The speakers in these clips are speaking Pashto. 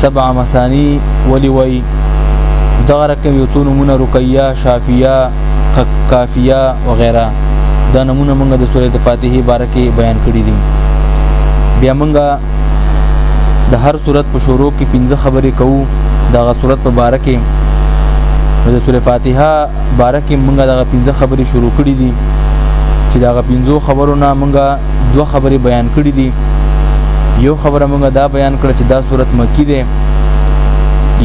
سبع مثانی ولی وای دغه رقم یو څو نمونه رقیه شافیه کافیه وغیرہ دا نمونه موږ د سورې فاتحه بارکه بیان کړی دي بیا موږ د هر صورت په شروع کې پنځه خبرې کوو دغه صورت په باره کې د سورې فاتحه باره کې موږ دغه پنځه خبرې شروع کړې دي چې دغه پنځو خبرو نه موږ دوه خبرې بیان کړې دي یو خبره موږ دا بیان کړ چې دا صورت مکی دی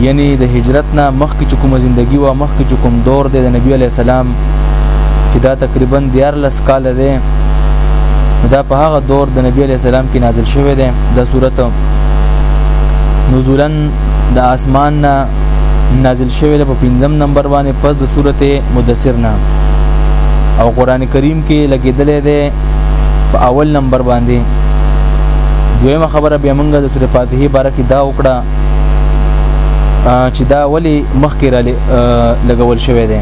یعنی د هجرت نه مخکې چې کومه زندگی و مخکې چې کوم دور دی د نبی علی السلام چې دا تقریبا 14 کال دی دا په هغه دور د نبی علی السلام کې نازل شوی دی دا صورت نزولا د اسمان نه نازل شوی دی په 15 نمبر باندې پس د سورته مدثر نه او قران کریم کې لګیدلې ده په اول نمبر باندې دویمه خبره به موږ د سورې فاتحه باره کې دا وکړه چې دا ولی مخکې را لګول شوی دی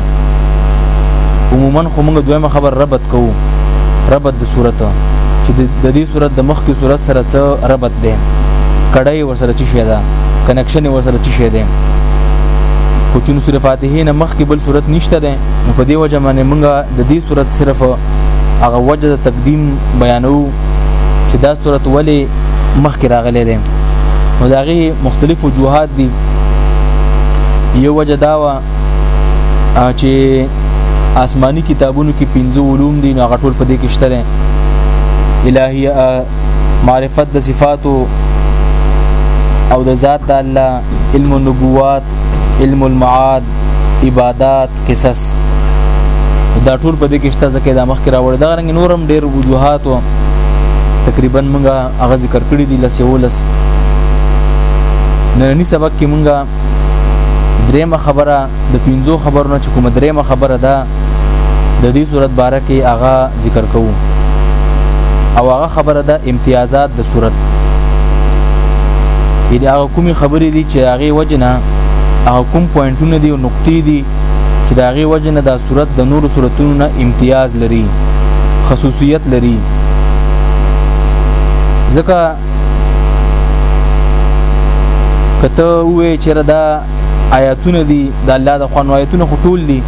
عموما خو موږ دویمه خبر ربط کوو ربط د صورت چې د دې صورت د مخکې صورت سره څه ربط دی کړای وسره چې شي دا کنکشن وسره چې شي دی خو چون سورې فاتحه نه مخکې بل صورت نشته ده نو په دې وجه باندې موږ د دې صورت صرف هغه وجه د تقدیم بیانو چې دا صورت ولی مخکې راغلی دی نو دا غي مختلف وجوهات دي یو وجه دا و چې آسمانی کتابونو کې پنځه علوم دي نو غټول په دې کې شته الهي معرفت د صفاتو او د ذات د الله علم النبوات علم المعاد عبادات قصص دا ټول په دې کې شته ځکه دا مخکې راوړ دا رنګ نورم ډېر وجوهات او تقریبا موږ هغه ذکر کړی دی لس یو لس نننی سبق کې موږ درېمه خبره د پنځو خبرونو چې کومه درېمه خبره ده د دې صورت باره کې هغه ذکر کوو او هغه خبره ده امتیازات د صورت یعنی هغه کومې خبرې دي چې هغه وجنه هغه کوم پوینټونه دي او نقطې دي چې د هغې وجه نه دا صورت د نورو صورتونو نه امتیاز لري خصوصیت لري ځکه کته وې چې دا آیاتونه دي د الله د خوانو آیاتونه خو ټول دي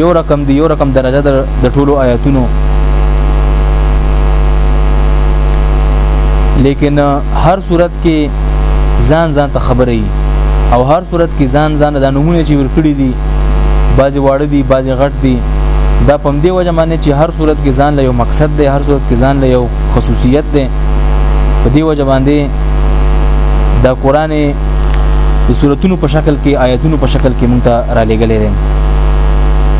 یو رقم دی یو رقم درجه د ټولو آیاتونو لیکن هر صورت کې ځان ځان ته خبرې او هر صورت کې ځان ځان د نمونه چې ورکړي دي بعضی واړه دي بعضی غټ دي دا پم دی وجه معنی چې هر صورت کې ځان له یو مقصد دی هر صورت کې ځان له یو خصوصیت دی په دی وجه باندې دا قران د صورتونو په شکل کې آیتونو په شکل کې مونږ ته را لېږلې دي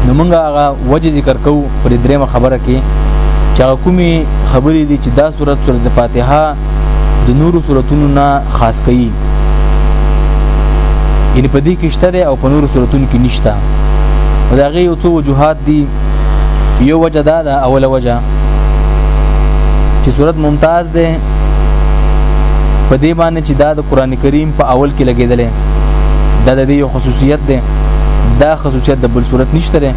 نو مونږ هغه وجه ذکر کوو په دې درېمه خبره کې چې هغه کومې خبرې دي چې دا صورت سورت فاتحه د نورو صورتونو نه خاص کوي یعنی په دې کې شته او په نورو صورتونو کې نشته دا غي یو څو وجوهات دي یو وجه دا ده اوله وجه چې صورت ممتاز ده په دې باندې چې دا د قران کریم په اول کې لګیدلې دا د دې یو خصوصیت دی دا خصوصیت د بل صورت نشته لري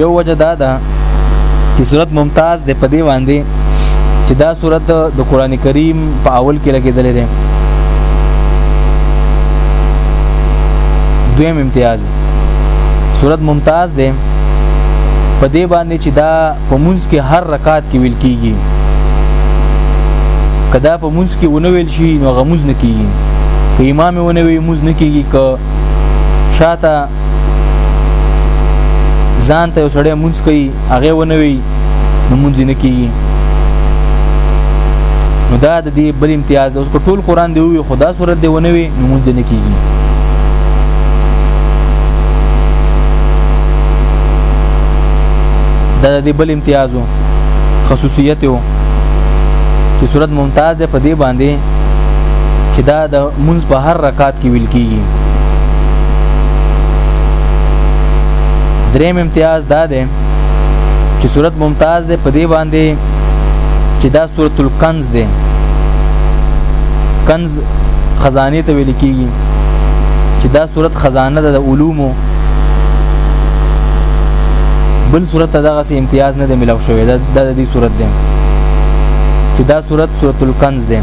یو وجه دا ده چې صورت ممتاز دی په دې باندې چې دا صورت د قران کریم په اول کې لګیدلې ده دویم امتیاز صورت ممتاز دی په دې باندې چې دا په منځ کې هر رکعات کې ویل کیږي کدا په منځ کې ونه ویل شي نو غموز نه کیږي که امام ونه وی موز نه کیږي که شاته ځان ته وسړی منځ کوي هغه ونه وی نو منځ نه کیږي نو دا د دې بل امتیاز که ټول قران دی وي خدا صورت دی ونه وي نو مونږ دې نه کیږي دا د بل امتیازو خصوصیت یو چې صورت ممتاز ده په دې باندې چې دا د منځ په هر رکعت کې ویل کیږي دریم امتیاز دا ده چې صورت ممتاز ده په دې باندې چې دا سورۃ الکنز کنز دی کنز خزانه ته ویل کیږي چې دا صورت خزانه ده د علومو بل صورت ته دغه سي امتیاز نه دی ملو شوی دا د دې صورت دی چې دا صورت صورت الکنز دی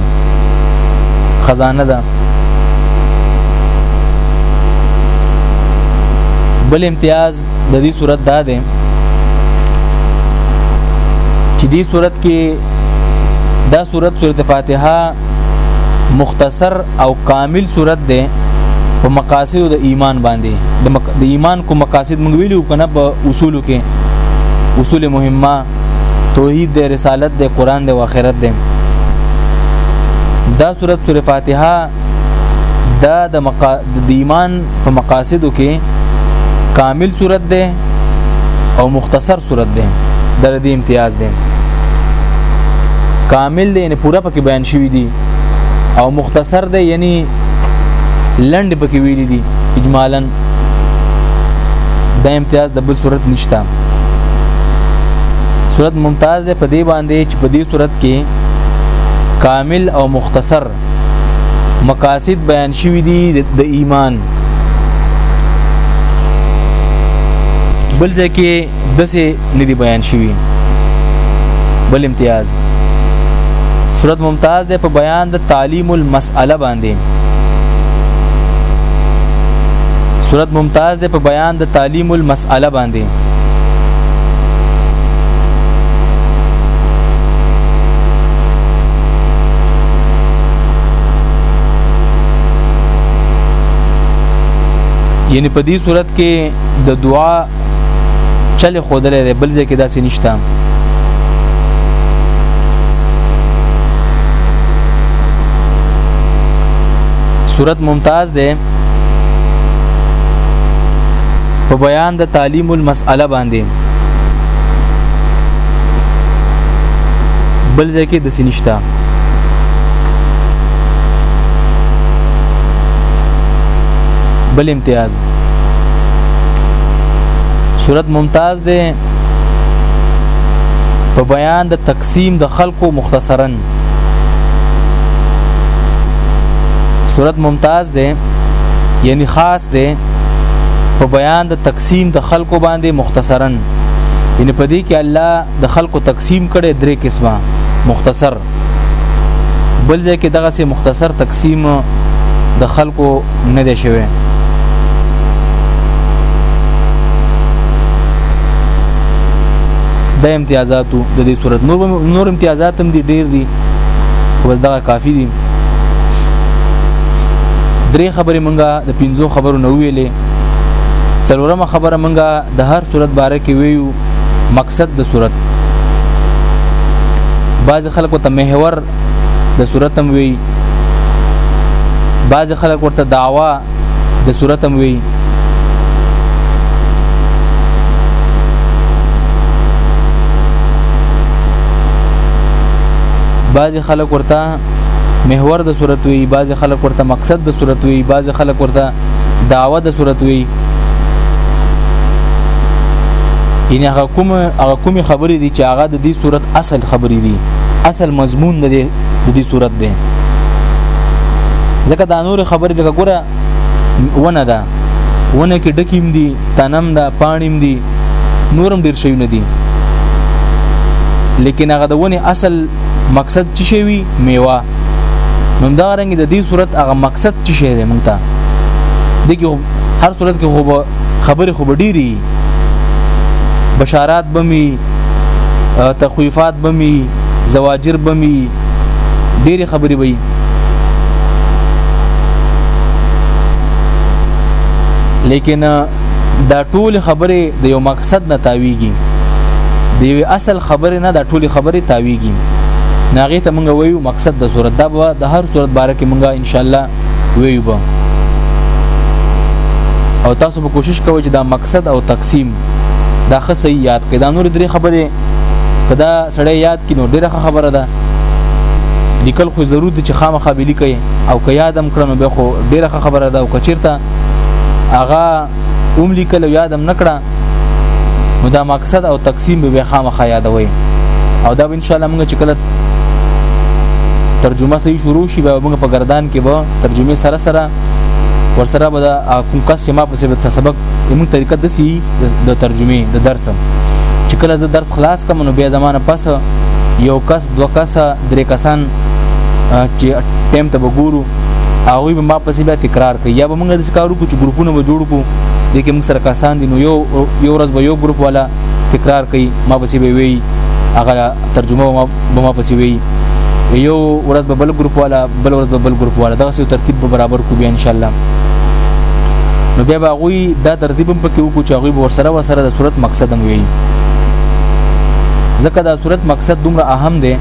خزانه ده بل امتیاز د دې صورت دا ده چې دې صورت کې دا صورت سورته فاتحه مختصر او کامل صورت ده په مقاصد د ایمان باندې د مق... ایمان کو مقاصد موږ ویلو کنه په اصولو کې اصول مهمه توحید د رسالت د قران د اخرت ده دا صورت سورته فاتحه دا د مقا... د ایمان په مقاصدو کې کامل صورت ده او مختصر صورت ده د دې امتیاز ده کامل دی یعنی پوره پکې بیان شوی دی او مختصر دی یعنی لند پکې ویل دي اجمالا دا امتیاز د بل صورت نشته صورت ممتاز ده په دې باندې چې په دې صورت کې کامل او مختصر مقاصد بیان شوی دي د ایمان بل ځکه دسه ندی بیان شوی بل امتیاز صورت ممتاز ده په بیان د تعلیم المسأله باندې صورت ممتاز ده په بیان د تعلیم المسأله باندې یعنی په دې صورت کې د دعا چل خودلې ده بل ځکه داسې نشته صورت ممتاز ده په بیان د تعلیم المسأله باندې بل ځای کې د سینشتہ بل امتیاز صورت ممتاز ده په بیان د تقسیم د خلقو مختصرا صورت ممتاز ده یعنی خاص ده په بیان د تقسیم د خلکو باندې مختصرا یعنی په دې کې الله د خلکو تقسیم کړي درې قسمه مختصر بل ځای کې دغه سي مختصر تقسیم د خلکو نه دی شوی د امتیازاتو د دې صورت نور نور امتیازات هم دي ډیر دي بس دا کافی دي درې خبرې مونږه د پنځو خبرو نو ویلې څلورمه خبره مونږه د هر صورت باره کې ویو مقصد د صورت بعض خلکو ته محور د صورت هم وی بعض خلک ورته دعوا د صورت هم وی بعض خلک ورته محور د صورت وی بعض خلک ورته مقصد د صورت وی بعض خلک ورته دعوه د صورت وی یعنی هغه کوم هغه کوم خبرې دي چې هغه د دې صورت اصل خبرې دي اصل مضمون د د دې صورت دی ځکه دا نور خبرې لکه ګوره ونه ده ونه کې ډکیم دي تنم ده پانیم دي نورم ډیر شي نه دي لیکن هغه د ونې اصل مقصد چې شي وي میوه نو دا رنګ د دې صورت هغه مقصد چې شي دی مونږ ته دغه هر صورت کې خو خبرې خو ډیری بشارات بمی تخویفات بمی زواجر بمی ډېری خبرې وي لیکن دا ټول خبرې د یو مقصد نه تاویږي د یو اصل خبرې نه دا ټول خبرې تاویږي ناغه ته مونږ وایو مقصد د صورت دا د هر صورت باره کې مونږه ان شاء الله وی به او تاسو به کوشش کوئ چې دا مقصد او تقسیم دا ښه صحیح یاد کړئ دا نور درې خبرې کدا سړی یاد کړي نو ډېره خبره ده لیکل خو ضرور دي چې خامخا به لیکي او که یادم کړنو به خو ډېره خبره ده او که چیرته هغه اوم لیکل یادم نکړه نو دا مقصد او تقسیم به خامخا یادوي او دا ان شاء الله موږ چې کله ترجمه صحیح شروع شي به موږ په گردان کې به ترجمه سره سره ورسره به دا کوم کس چې ما په سبب سبق موږ طریقه د سی د ترجمه د درس چې کله زه درس خلاص کوم نو بیا زمانه پس یو کس دو کس درې کسان چې ټیم ته وګورو هغه به ما په سبب تکرار کوي یا به موږ د کارو کو چې ګروپونه به جوړ کو د کوم سره کسان دي نو یو یو ورځ به یو ګروپ والا تکرار کوي ما پسې به وی هغه ترجمه ما به ما پسې وی یو ورځ به بل ګروپ والا بل ورځ به بل ګروپ والا دغه یو ترتیب به برابر کو بیا ان شاء الله نو بیا به غوي دا ترتیب هم پکې وکړو چې غوي ورسره ورسره د صورت مقصد هم وي ځکه دا صورت مقصد دومره اهم دی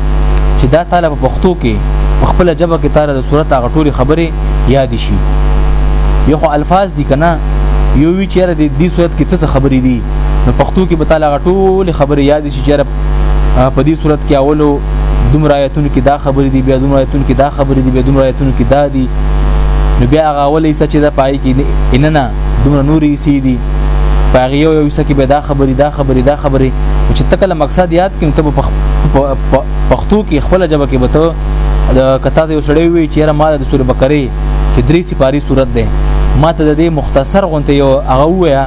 چې دا تعالی په پښتو کې په خپل جبه کې تعالی د صورت هغه ټولي خبره یاد شي یو خو الفاظ دي کنه یو وی چیرې د دې صورت کې څه خبرې دي نو پښتو کې به تعالی غټول خبرې یاد شي چې په دې صورت کې اولو دومره آیتونو کې دا خبرې دي بیا دومره آیتونو کې دا خبرې دي بیا دومره آیتونو کې دا دي نو بیا هغه اولې څه چې دا پای کې ان نه دومره نورې سي دي پاغه یو یو څه کې به دا خبرې دا خبرې دا خبرې چې تکل مقصد یاد کین ته پښتو کې خپل جبه کې به ته د کته یو سړی وی چې را مال د سورې بقره چې درې سپاری صورت ده ما ته د دې مختصر غونته یو هغه ویا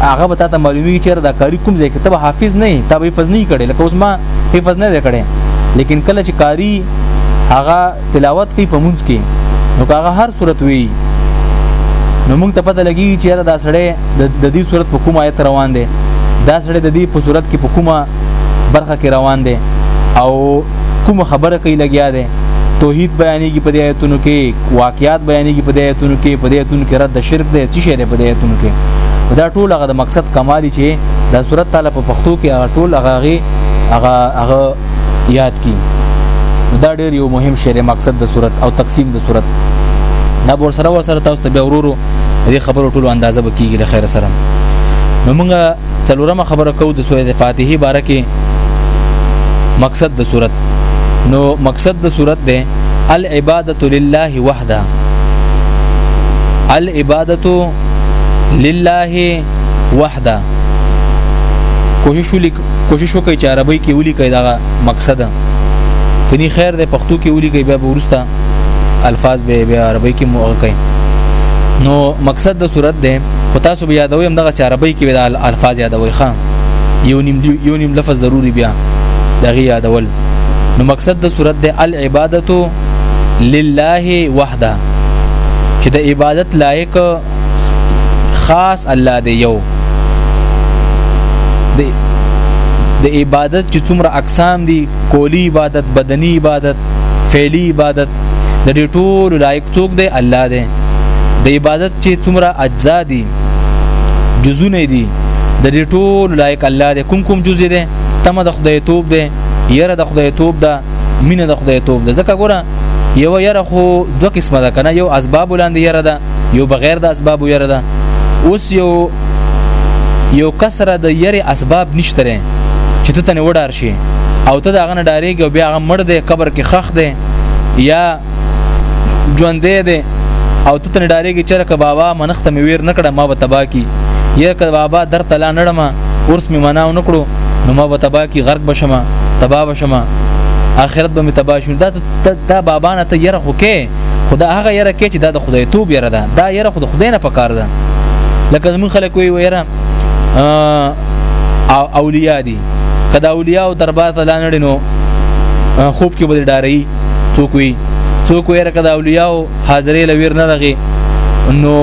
هغه به تاسو معلومیږي چې دا قاری کوم ځای کې ته حافظ نه یې ته به حفظ نه کړي لکه اوس ما حفظ نه کړي لیکن کله چې قاری هغه تلاوت کوي په مونږ کې نو هغه هر صورت وی نو موږ ته پته لګي چې دا سړی د دې صورت په کوم آیت روان دی دا سړی د دې په صورت کې په کومه برخه کې روان دی او کوم خبره کوي لګیا دی توحید بیانېږي په دې آیتونو کې واقعیات بیانېږي په دې آیتونو کې په دې آیتونو کې رد شرک دی چې شی دی په دې آیتونو کې دا ټول هغه د مقصد کمالي چې د صورت تعالی په پښتو کې هغه ټول هغه هغه هغه یاد کی دا ډېر یو مهم شی دی مقصد د صورت او تقسیم د صورت دا بور سره ور سره تاسو ته بیا ورورو دې خبرو ټول اندازه بکیږي د خیر سره نو موږ څلورمه خبره کو د سوره فاتحه باره کې مقصد د صورت نو مقصد د صورت ده العبادت لله وحده العبادت لله وحده کوشش ولیک کوشش وکړئ چې عربی کې ولیکئ دا مقصد کني خیر د پښتو کې ولیکئ بیا ورسته الفاظ به بیا عربی کې موغه کوي نو مقصد د صورت ده خو تاسو بیا یادوي هم دغه عربی کې د الفاظ یادوي خام یو نیم یو نیم لفظ ضروری بیا دغه یادول نو مقصد د صورت ده العبادت لله وحده چې د عبادت لایق خاص الله دی یو دی د عبادت چې څومره اقسام دي کولی عبادت بدنی عبادت فعلی عبادت د دې ټول لایق څوک دی الله دی د عبادت چې څومره اجزا دي جزونه دي د دې ټول لایق الله دی کوم کوم جزء دی تمه د خدای توپ دی یره د خدای توپ ده مینه د خدای توپ ده ځکه ګوره یو یره خو دوه قسمه ده کنه یو اسباب ولاندې یره ده یو بغیر د اسباب یره ده اوس یو یو کسر د یری اسباب نشته چې ته تنه وډار شي او ته دا غنه ډاریږي او بیا غ مړ دی قبر کې خخ دی یا ژوند دی او ته تنه ډاریږي چې رکه بابا منخت مې ویر نکړه ما به تبا کی یا که بابا در تلا نړم ورس مې مناو نکړو نو ما به تبا کی غرق بشمه تبا بشمه اخرت به مې تبا شو دا ته ته دا بابا نه ته یره خو کې خدا هغه یره کې چې دا د خدای توب یره ده دا یره خو د خدای نه پکار ده لکه زمون خلک وی ویره او اولیاء دي کدا اولیاء او دربار ته لانړي نو خوب کې بدل ډاري څوک وي څوک وي رکه دا اولیاء او حاضرې لویر نه لغي نو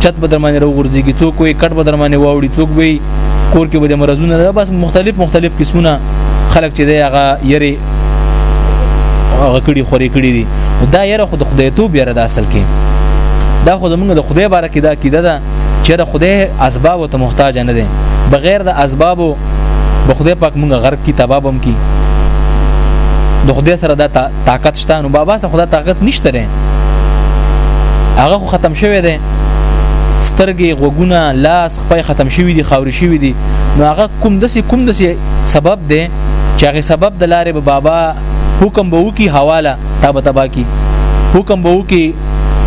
چت بدر باندې روغورځي کې څوک وي کټ بدر باندې واوړي څوک وي کور کې به د مرزونه بس مختلف مختلف قسمونه خلک چې دی هغه یری هغه کړي خوري کړي دي دا یره خود خدای ته بیره د اصل کې دا خو زمونږ د خدای باره کې دا کیده ده چې د خدای اسباب ته محتاج نه دي بغیر د اسبابو به خدای پاک مونږ غرق کی تبابم کی د خدای سره دا طاقت شته نو بابا سره خدای طاقت نشته دی هغه ختم شوی دی سترګې غوګونه لاس پای ختم شوی دی خاوري شوی دی نو هغه کوم د سي کوم د سي سبب دی چې هغه سبب د لارې به بابا حکم به وکي حواله تا به تبا کی حکم به وکي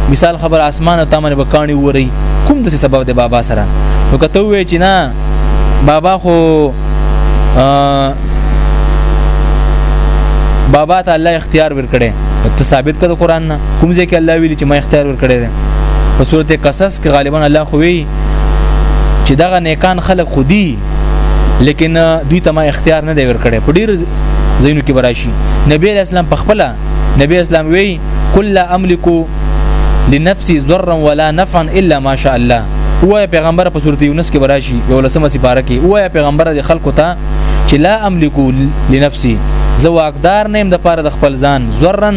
مثال خبر اسمان ته من به کانی وری کوم د سي سبب دی بابا سره نو کته وې چې نه بابا خو بابا ته الله اختیار ورکړي ته ثابت کړه قران نه کوم ځای کې الله ویلي چې ما اختیار ورکړي ده په سورته قصص کې غالبا الله خو وی چې دغه نیکان خلک خودي لیکن دوی ته ما اختیار نه دی ورکړی په ډیر زینو کې براشي نبی اسلام په خپل نبی اسلام وی کل املک لنفسي ضرا ولا نفعا الا ما شاء الله وای پیغمبر په سورته یونس کې براشي یو لسمه سپاره کې وای پیغمبر د خلکو ته چې لا املک لنفسي زه واقدار نه يم د پاره د خپل ځان ضرا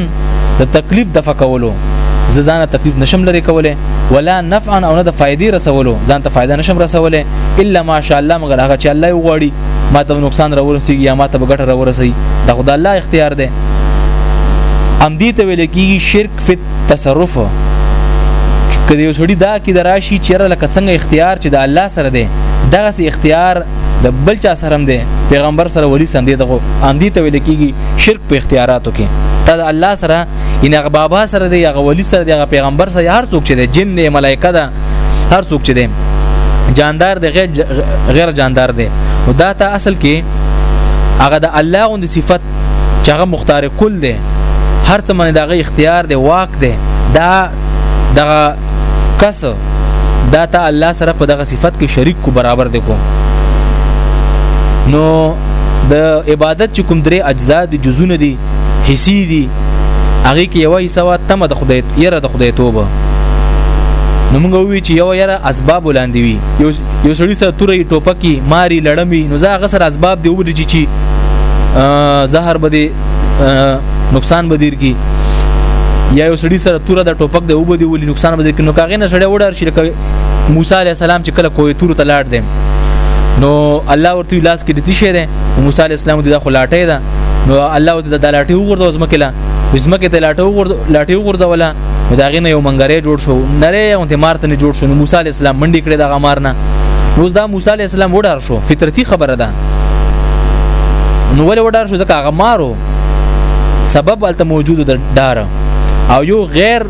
د تکلیف د فکولو زه ځان تکلیف نشم لري کوله ولا نفعا او نه د فائدې رسولو ځان ته فائدہ نشم رسولې الا ماشاء الله مگر هغه چې الله وغواړي ما ته نقصان راورسیږي یا ما ته ګټه راورسیږي دا خدای الله اختیار دی ام دې ته ویل کېږي شرک فی التصرف کله یو سړی دا کې دراشي چې لکه څنګه اختیار چې د الله سره دی دغه سي اختیار د بل چا سره هم دی پیغمبر سره ولی سم دی دغه ام دې ته ویل کېږي شرک په اختیاراتو کې ته د الله سره ان هغه بابا سره دی هغه ولی سره دی هغه پیغمبر سره هر څوک چې دی جن دی ملائکه ده هر څوک چې دی جاندار دی غیر غیر جاندار دی او دا ته اصل کې هغه د الله غوند صفت چې هغه مختار کل دی هر څه باندې دغه اختیار دی واک دی دا دغه کس دا ته الله سره په دغه صفت کې شریک کو برابر دی کو نو د عبادت چې کوم درې اجزا دي جزونه دي حصي دي هغه کې یو حصہ وا تمه د خدای یره د خدای توبه نو موږ وی چې یو یره اسباب ولاندې وي یو یو سړی سره تورې ټوپکی ماری لړمی نو زه غسر اسباب دی وبدي چې چی زهر بده نقصان بدیر کی یا یو سړی سره توره د ټوپک دی وبدي ولې نقصان بده کی نو کاغه نه سړی وډار شي لکه موسی علی السلام چې کله کوی تور ته لاړ دی نو الله ورته لاس کې دتی شه ده موسی علی السلام د خلاټه ده نو الله د دلاټي وګرځو زمکه لا زمکه ته لاټي وګرځو لاټي وګرځوله دا غینه یو منګره جوړ شو نری یو ته مارته نه جوړ شو نو موسی علی السلام منډي کړې دا غمار نه اوس دا موسی علی السلام وډار شو فطرتي خبره ده نو ول وډار شو ځکه غمارو سبب الته موجود ده ډار او یو غیر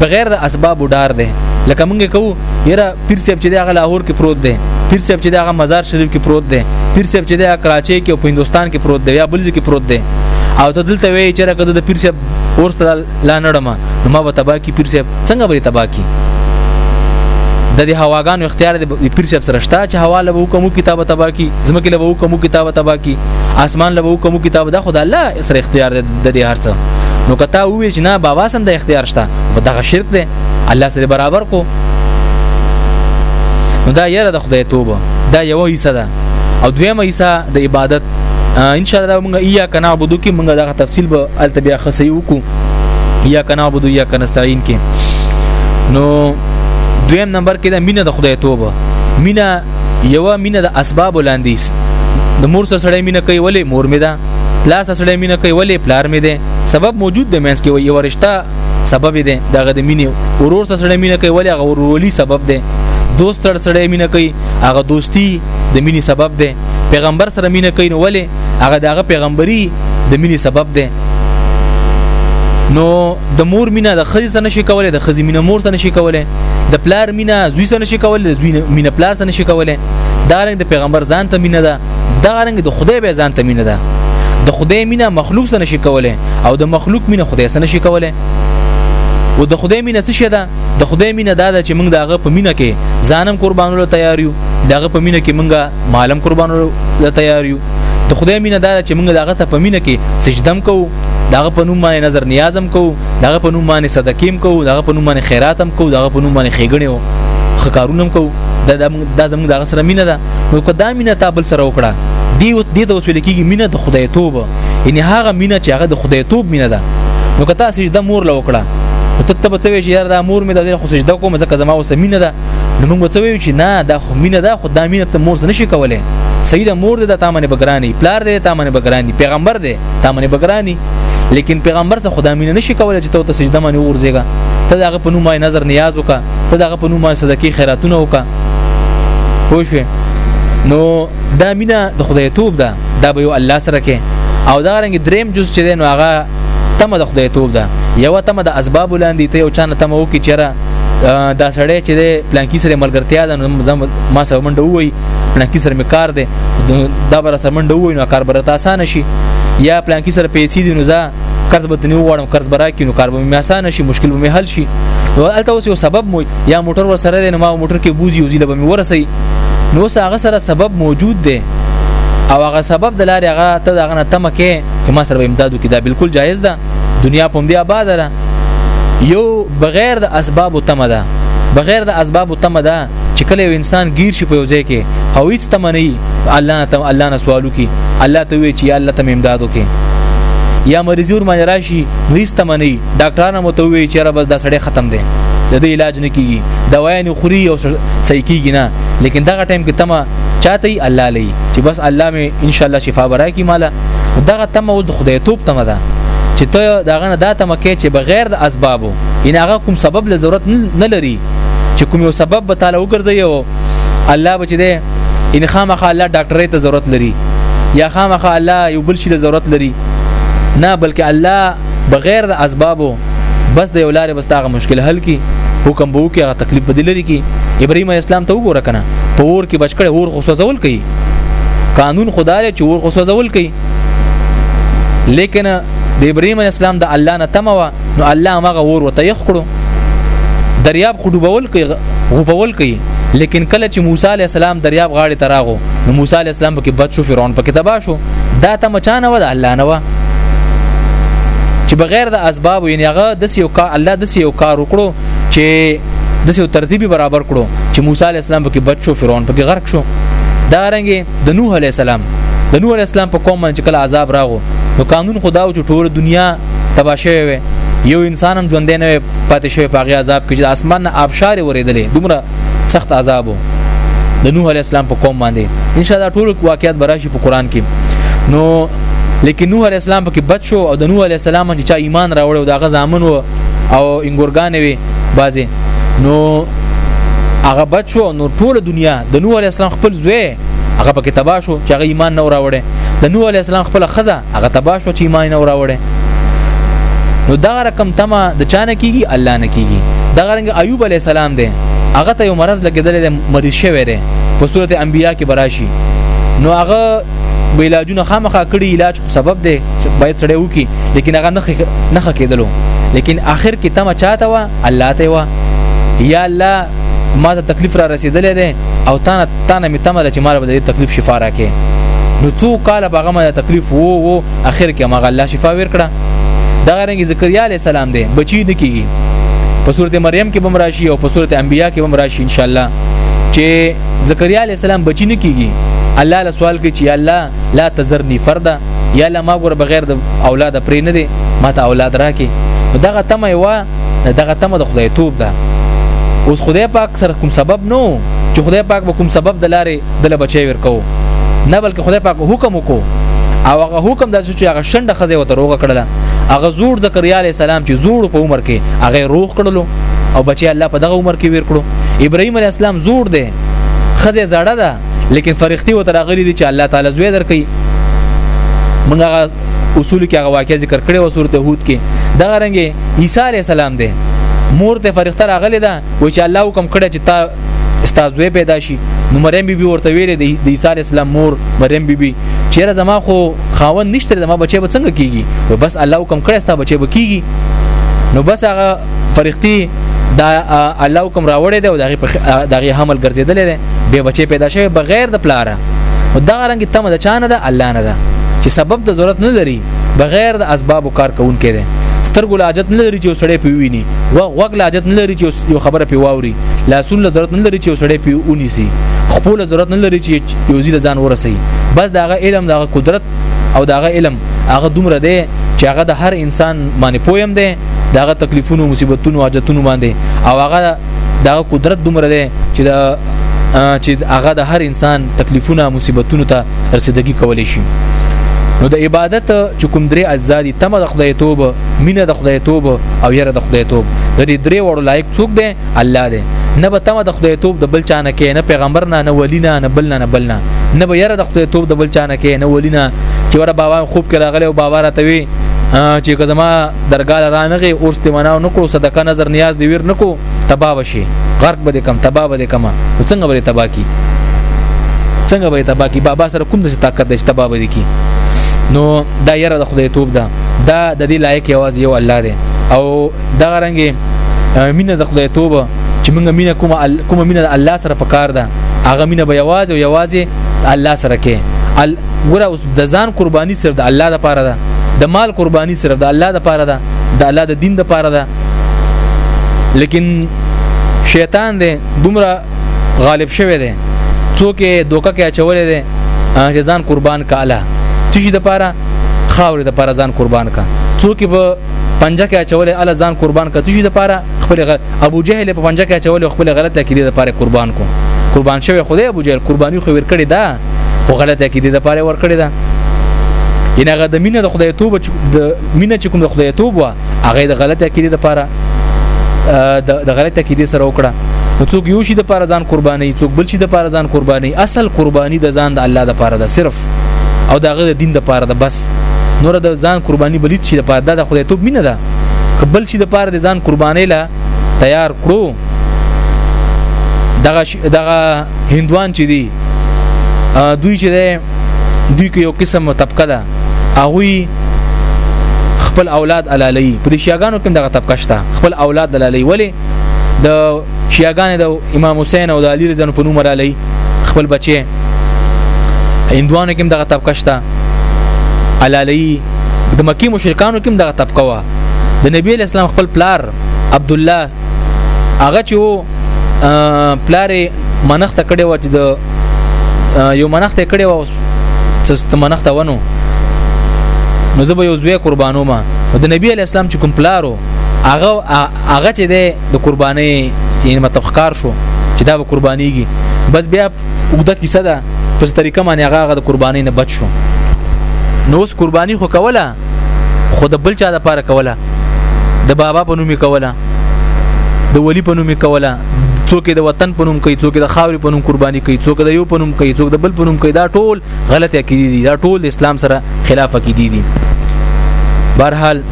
بغیر د اسباب ډار ده لکه مونږ کو یره پیر صاحب چې د هغه لاهور کې پروت دی پیر صاحب چې د هغه مزار شریف کې پروت دی پیر صاحب چې د هغه کراچۍ کې او په هندستان کې پروت دی یا بل ځای کې پروت دی او ته دلته وی چې راکړه د پیر صاحب اور سره لا نړم نو ما به تبا کی پیر صاحب څنګه به تبا کی د دې هواګانو اختیار د پیر صاحب سره شته چې هوا له کوم کتابه تبا کی زمکه له کوم کتابه تبا کی اسمان له کوم کتابه د خدای الله سره اختیار د دې هرڅه نو کته وی چې نه بابا سم د اختیار شته په دغه شرک دی الله سره برابر کو نو دا یره د خدای توبه دا یو حصہ ده او دویمه حصہ د عبادت ان شاء الله موږ یا کنا عبادت کې موږ دا تفصیل به التبیا خسي وکړو یا کنا عبادت یا کنا استعين کې نو دویم نمبر کې دا مینه د خدای توبه مینه یو مینه د اسباب لاندې د مور سره سړی مینه کوي ولې مور مې ده پلار سره سړی مینه کوي ولې پلار مې ده سبب موجود دی مینس کې یو رشتہ سبب دی دغه د مینې ورور سره سړی مینه کوي ولی هغه ورورولي سبب دی دوست سره سړی مینه کوي هغه دوستی د مینې سبب دی پیغمبر سره مینه کوي نو ولی هغه دغه پیغمبري د مینې سبب دی نو د مور مینا د خزي سره نشي کولای د خزي مینا مور سره نشي کولای د پلار مینا زوی سره نشي کولای د زوی مینا پلار سره نشي کولای دا رنګ د پیغمبر ځان ته مینا ده دغه رنګ د خدای به ځان ته مینه ده د خدای مینه مخلوق سره نشي کولای او د مخلوق مینه خدای سره نشي کولای و د خدای مینه څه شه ده د خدای مینه دا ده چې موږ دغه په مینه کې ځانم قربانولو تیار یو دغه په مینه کې موږ مالم قربانولو تیار یو د خدای مینه دا ده چې موږ دغه ته په مینه کې سجدم کوو دغه په نوم باندې نظر نیازم کو دغه په نوم باندې صدقېم کو دغه په نوم باندې خیراتم کو دغه په نوم باندې خېګنیو خکارونم کو د دا زموږ دغه سره مینه ده نو که دا مینه تا بل سره وکړه دی دې ته وسول کېږي مینه د خدای توبه یعنی هغه مینه چې هغه د خدای توب مینه ده نو که تا سجده مور له وکړه ته ته به ته وایې چې یار دا مور مې د خو سجده کوم ځکه زما اوس مینه ده نو موږ به څه وایو چې نه دا خو مینه ده خو دا مینه ته مور نه شي کولای صحیح ده مور دې د تامنې بګرانی پلار دې تامنې بګرانی پیغمبر دې تامنې بګرانی لیکن پیغمبر څخه خدا مینه نشي کولای چې ته ته سجده باندې ورځېږه ته دغه په نوم نظر نیاز وکړه ته دغه په نوم صدقې خیراتونه وکا پوه شوې نو دا مینا د خدای توب ده دا به یو الله سره کې او دا رنګ دریم جز چې نو هغه تمه د خدای توب ده یو تمه د اسباب لاندې ته یو چانه تمه وکي چیرې دا سړی چې د پلانکی سره ملګرتیا ده نو ما سره منډه وای پلانکی سره مې کار ده دا بر سره منډه وای نو کار برته اسانه شي یا پلانکی سره پیسې دي نو ځا قرض به دنیو وړم قرض برا کینو کار به مې اسانه شي مشکل به مې حل شي نو الته اوس یو سبب مو یا موټر ور سره دی نو ما موټر کې بوزي او زیله به مې ورسي نو هغه سره سبب موجود دی او هغه سبب د لارې هغه ته دغه نه تمه کې چې ما سره امدادو کې دا بالکل جایز ده دنیا په دې آباد ده یو بغیر د اسباب تمه ده بغیر د اسباب تمه ده چې کله یو انسان گیر شي په یو ځای کې او هیڅ تم نه الله ته الله نه سوالو کې الله ته وی چې الله ته امداد وکې یا مریض ور باندې راشي نو هیڅ تم نه ډاکټرانو مو ته وی چې را بس دا سړی ختم دی د دې علاج نه کیږي دوايي نه خوري او صحیح کیږي نه لیکن دغه ټایم کې تمه چاته ای الله لې چې بس الله مې ان شاء الله شفا برا کی مالا دغه تمه او د خدای توپ تمه ده چې ته داغه نه دا تمه کې چې بغیر د اسبابو ان هغه کوم سبب له ضرورت نه لري چې کوم یو سبب به تعالی وګرځي او الله بچ دی ان خامخا الله ډاکټرې ته ضرورت لري یا خامخا الله یو بل شي له ضرورت لري نه بلکې الله بغیر د اسبابو بس د یو لارې بس داغه مشکل حل کی حکم بو کې هغه تکلیف بدل لري کی ابراهيم اسلام ته وګوره کنه په ور کې بچکړه اور غوسوزول کوي قانون خدای چې ور غوسوزول کوي لیکن د ابراهيم اسلام د الله نه تمه نو الله هغه ور وته یخ کړو دریاب خډوبول کوي غوبول کوي لیکن کله چې موسی علی السلام دریاب غاړې ته راغو نو موسی علی السلام پکې بچو فرعون پکې تبا شو دا ته مچانه و د الله نه و چې بغیر د اسباب یعنی هغه د سیو کا الله د سیو کار وکړو چې د سیو ترتیب برابر کړو چې موسی علی السلام پکې بچو فرعون پکې غرق شو دا رنګ د نوح علی السلام د نوح علی السلام په قوم باندې کله عذاب راغو نو قانون خداو چې ټول دنیا تبا شوی وي یو انسان هم ژوندې نه پاتې شوی په هغه عذاب کې چې اسمان ابشار ورېدلې دومره سخت عذاب وو د نوح علی السلام په قوم باندې ان شاء الله ټول واقعیات براشي په قران کې نو لیکن نوح علی السلام پکې بچ شو او د نوح علی السلام چې چا ایمان راوړ او دغه ځامن وو او انګورګان وي بازي نو هغه بچ شو نو ټول دنیا د نوح علی السلام خپل زوی هغه پکې تباه شو چې هغه ایمان نه راوړي د نوح علی السلام خپل خزه هغه تبا شو چې ایمان نه راوړي نو دا رقم تما د چانه کیږي الله نه کیږي دا رنګ ایوب علی السلام دی هغه ته یو مرض لګیدل دی مریض شوی دی په صورت انبیا کې براشي نو هغه به علاجونه خامخا کړي علاج خو سبب دی چې باید سړی وکي لیکن هغه نه نه کېدلو لیکن آخر کې تما چاته وا الله ته وا یا الله ما ته تکلیف را رسیدلې ده او تا نه تا نه متمه ده چې ما به دې تکلیف شفا راکې نو څو کال باغه ما تکلیف وو وو اخر کې ما الله شفا ور کړه دا رنګ زکریا علی السلام دی بچی نه کیږي په سورته مریم کې بم راشي او په سورته انبیا کې بم راشي ان شاء الله چې زکریا علی السلام بچی نه کیږي الله له سوال کوي چې الله لا تزرنی فردا یا لا ما ګور بغیر د اولاد پرې نه دی ما ته اولاد راکې دغه تمه وا دغه تمه د خدای توپ ده اوس خدای پاک سره کوم سبب نو چې خدای پاک به کوم سبب د لارې د لبچې ورکو نه بلکې خدای پاک حکم وکړو او هغه حکم د چې هغه شنډه خزه وته روغه کړله هغه زوړ زکریا علی السلام چې زوړ په عمر کې هغه روغ کړلو او بچي الله په دغه عمر کې ور کړو ابراهيم عليه السلام زوړ دی خزه زړه ده لیکن فرښتي و ترغلي دي چې الله تعالی زوی درکې مونږه اصول کې هغه واقعي ذکر کړي او سورته هود کې دا رنګ عیسی علی السلام دی مور ته فرښتہ راغلی دا و چې الله حکم کړی چې تا استادوی پیدا شي نو مریم بیبي ورته ویلې د عیسی علی السلام مور مریم بیبي چیرې زما خو خاوند نشته زما بچي به څنګه کیږي نو بس الله حکم کړی ستا بچي به کیږي نو بس هغه فرښتي دا الله حکم راوړی دی او دغه دغه حمل ګرځیدل دی به بچي پیدا شوی بغیر د پلاره او دا رنګ تم د چانه ده الله نه ده چې سبب د ضرورت نه لري بغیر د اسباب کار کوون کې ده سترګو لاجت نه لري چې سړی پیویني وغوګ لاجت نه لري چې یو خبره پیواوري لاسون له ضرورت نه لري چې سړی پیونی سي خپل ضرورت نه لري چې یو ځل ځان ورسي بس داغه علم داغه قدرت او داغه علم هغه دومره دی چې هغه د هر انسان باندې پویم دی داغه تکلیفونو مصیبتونو حاجتونو باندې او هغه دا قدرت دومره دی چې دا چې هغه د هر انسان تکلیفونه مصیبتونو ته رسیدګي کولای شي نو د عبادت چې کوم درې اجزا دي تمه د خدای توب مینه د خدای توب او یره د خدای توب د دې درې وړو لایق څوک دی الله دی نه به تمه د خدای توپ د بل چا نه کې نه پیغمبر نه نه ولی نه نه بل نه نه بل نه نه به یره د خدای توپ د بل چا نه کې نه ولی نه چې ور بابا خوب کې راغلی او بابا راته وی چې که زما درګاله را نه غي اوس ته مناو نه کړو صدقه نظر نیاز دی ویر نه کو تبا بشي غرق به کم تبا به کم څنګه به تبا کی څنګه به تبا کی بابا سره کوم د طاقت د تبا به کی نو دا یره د خدای توپ ده دا د دې لایق یوازې یو الله دی او دا رنګه مینه د خدای توبه چې موږ مینه کومه کومه مینه د الله سره پکار ده هغه مینه به یوازې او یوازې الله سره کې ګوره اوس د ځان قرباني صرف د الله لپاره ده د مال قرباني صرف د الله لپاره ده د الله د دین لپاره ده لیکن شیطان دې دومره غالب شوی دی څوک دوکه کې اچولې دی چې ځان قربان کاله چې د لپاره خاورې د لپاره ځان قربان کا څوک به پنجه کې اچولې ال ځان قربان کړ چې د پاره خپل غل ابو جهل په پنجه کې اچولې خپل غلطه کې د پاره قربان کو قربان شوی خدای ابو جهل قرباني خو ور کړی دا خو غلطه کې د پاره ور کړی دا ان هغه د مینه د خدای توبه د مینه چې کوم د خدای توبه هغه د غلطه کې د پاره د غلطه کې د سره وکړه نو څوک یو شي د پاره ځان قرباني څوک بل شي د پاره ځان قرباني اصل قرباني د ځان د الله د پاره ده صرف او دغه د دین د پاره ده بس نور د ځان قرباني بلید شي د پاره دا د خدای توب مینه ده کبل شي د پاره د ځان قرباني لا تیار کړو دغه دغه هندوان چې دي دوی چې ده دوی کې یو قسم طبقه ده هغه خپل اولاد علالي په دې شیاګانو کې دغه طبقه شته خپل اولاد علالي ولی د شیعاګان د امام حسین او د علی رضوان په نوم را لې خپل بچي هندوانو کې دغه طبقه شته علالي د مکی مشرکانو کې دغه طبقه وا د نبی اسلام خپل پلار عبد الله هغه چې وو پلار منخت کړي و چې د یو منخت کړي و چې منخت ونه نو زه به یو زوی قربانو ما د نبی علی اسلام چې کوم پلارو هغه هغه چې د قرباني یعنی مطلب ښکار شو چې دا به قربانيږي بس بیا وګدا کیسه ده په طریقه باندې هغه د قرباني نه بچ شو نو اوس قرباني خو کوله خو د بل چا د پاره کوله د بابا په نوم کوله د ولی په نوم کوله څوک د وطن په نوم کوي څوک د خاورې په نوم قرباني کوي څوک د یو په نوم کوي څوک د بل په نوم کوي دا ټول غلط عقیده دي دا ټول د اسلام سره خلاف عقیده دي بهرحال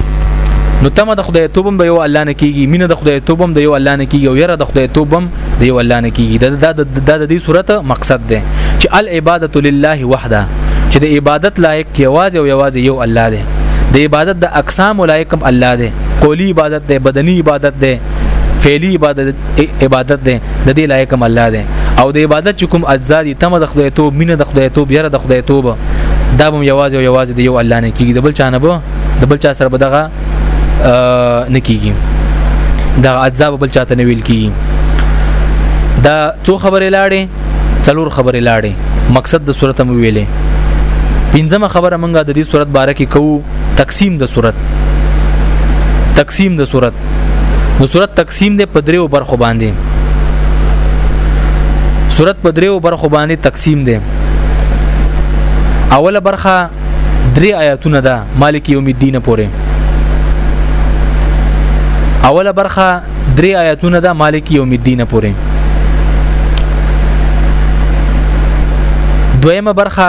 نو تمه د خدای توبم به یو الله نه کیږي مینه د خدای توبم د یو الله نه کیږي او یره د خدای توبم د یو الله نه کیږي دا د د دې صورت مقصد ده چې العبادت لله وحده چې د عبادت لایق یوازې او یوازې یو الله ده د عبادت د اقسام لایقم الله ده قولی عبادت ده بدنی عبادت ده فعلی عبادت عبادت دی د دې لایق هم الله دی او د عبادت چې کوم اجزا دي تمه د خدای توب مینه د خدای توب یره د خدای توب دا هم یوازې او یوازې د یو الله نه کیږي د بل چا نه به د بل چا سره به دغه نه کیږي دا اجزا به بل چا ته نه ویل کیږي دا څو خبرې لاړې څلور خبرې لاړې مقصد د صورت مو ویلې پنځمه خبره مونږه د دې صورت باره کې کوو تقسیم د صورت تقسیم د صورت نو صورت تقسیم دی په دریو برخو باندې صورت په دریو برخو باندې تقسیم دی اوله برخه درې آیاتونه ده مالک یوم الدین پورې اوله برخه درې آیاتونه ده مالک یوم الدین پورې دویمه برخه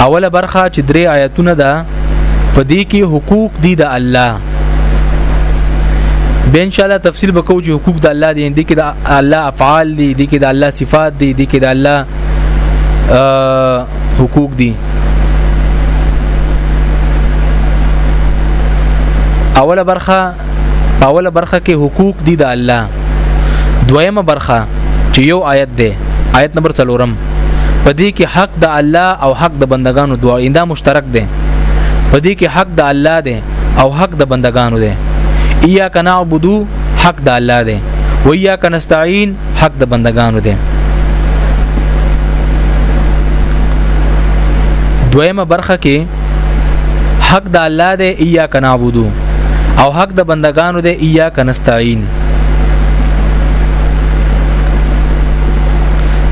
اوله برخه چې درې آیتونه ده په دې کې حقوق دي د الله به ان شاء الله تفصیل وکړو چې حقوق د الله دي دي کې د الله افعال دي دي کې د الله صفات دي دي کې د الله حقوق دي اوله برخه په اوله برخه کې حقوق دي د الله دویمه برخه چې یو آیت دی آیت نمبر 3 په دې کې حق د الله او حق د بندگانو دوا ایندا مشترک دی په دې کې حق د الله دی او حق د بندگانو دی ایا کنا عبدو حق د الله دی و ایا کنا استعين حق د بندگانو دی دویمه برخه کې حق د الله دی ایاک نعبدو او حق د بندگانو دی ایاک نستعين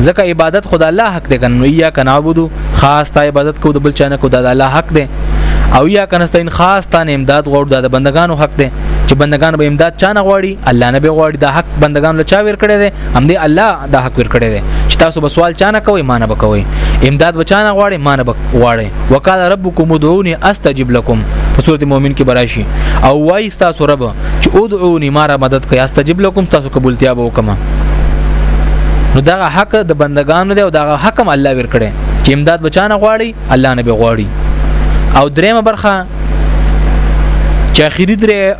ځکه عبادت خدای الله حق دی کنه ایاک نعبدو خاص تا عبادت کو د بل چانه کو د الله حق دی او یا کنستین خاص تا نه امداد غوړ د بندگانو حق دی چې بندگان به امداد چانه غواړي الله نه به غواړي د حق بندگان له چا ور کړی دی هم دې الله دا حق ورکړی دی چې تاسو به سوال چانه کوئ مانه به کوئ امداد بچانه غواړي مانه به غواړي وقال ربکم ادعوني استجب لكم په سورته مؤمن کې براشي او وای تاسو رب چې ادعوني ماره مدد کوي استجب لكم تاسو قبولتیا به وکم نو دا حق د بندگانو دی او دا حکم الله ورکړي چې امداد بچانه غواړي الله نه به غواړي او درېمه برخه چې اخیری درې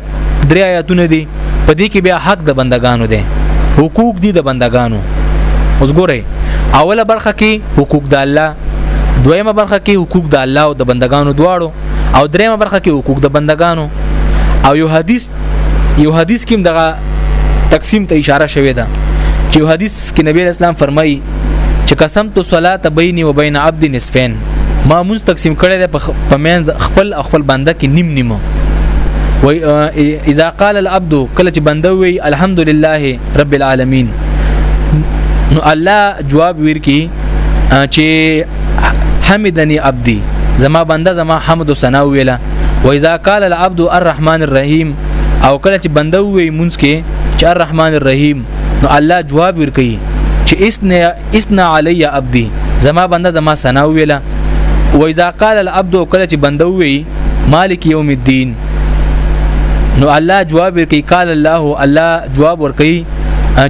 درې آیاتونه دي په دې کې بیا حق د بندگانو دی حقوق دي د بندگانو اوس ګورئ اوله برخه کې حقوق د الله دویمه برخه کې حقوق د الله او د بندگانو دواړو او دریمه برخه کې حقوق د بندگانو او یو حدیث یو حدیث کې دغه تقسیم ته اشاره شوې ده چې حدیث کې نبی اسلام فرمایي چې قسم تو صلات بیني و بین عبد نصفین ما موږ تقسیم کړی دی په مینځ خپل خپل بنده کې نیم نیم و اذا قال العبد کله چې بنده وی الحمدلله رب العالمین نو الله جواب ورکی چې حمدنی عبدی زما بنده زما حمد و ثنا ویله و اذا قال العبد الرحمن الرحیم او کله چې بنده وی مونږ کې چې الرحمن الرحیم نو الله جواب ورکړي چې اسنا اسنا علی عبدی زما بنده زما ثنا ویلا و اذا قال العبد کله چې بنده وی مالک یوم الدین نو الله جواب ورکړي قال الله الله جواب ورکړي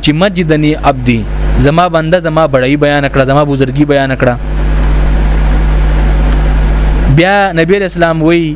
چې مجدنی عبدی زما بنده زما بړی بیان کړه زما بزرګي بیان کړه بیا نبی اسلام وی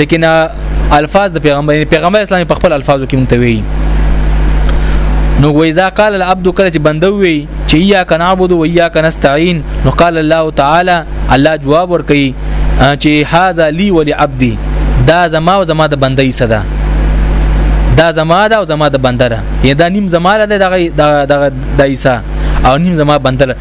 لیکن الفاظ د پیغمبر پیغمبر اسلام په خپل الفاظو کې مونږ ته وی نو وإذا قال العبد کله چې بنده وی چې یا کنعبد و یا کنستعين نو قال الله تعالی الله جواب ورکړي چې هاذا لي ولعبدي دا زما او زما د بنده یې صدا دا زما دا او زما د بنده را یا دا نیم زما ده دغه دغه د عیسی او نیم زما بنده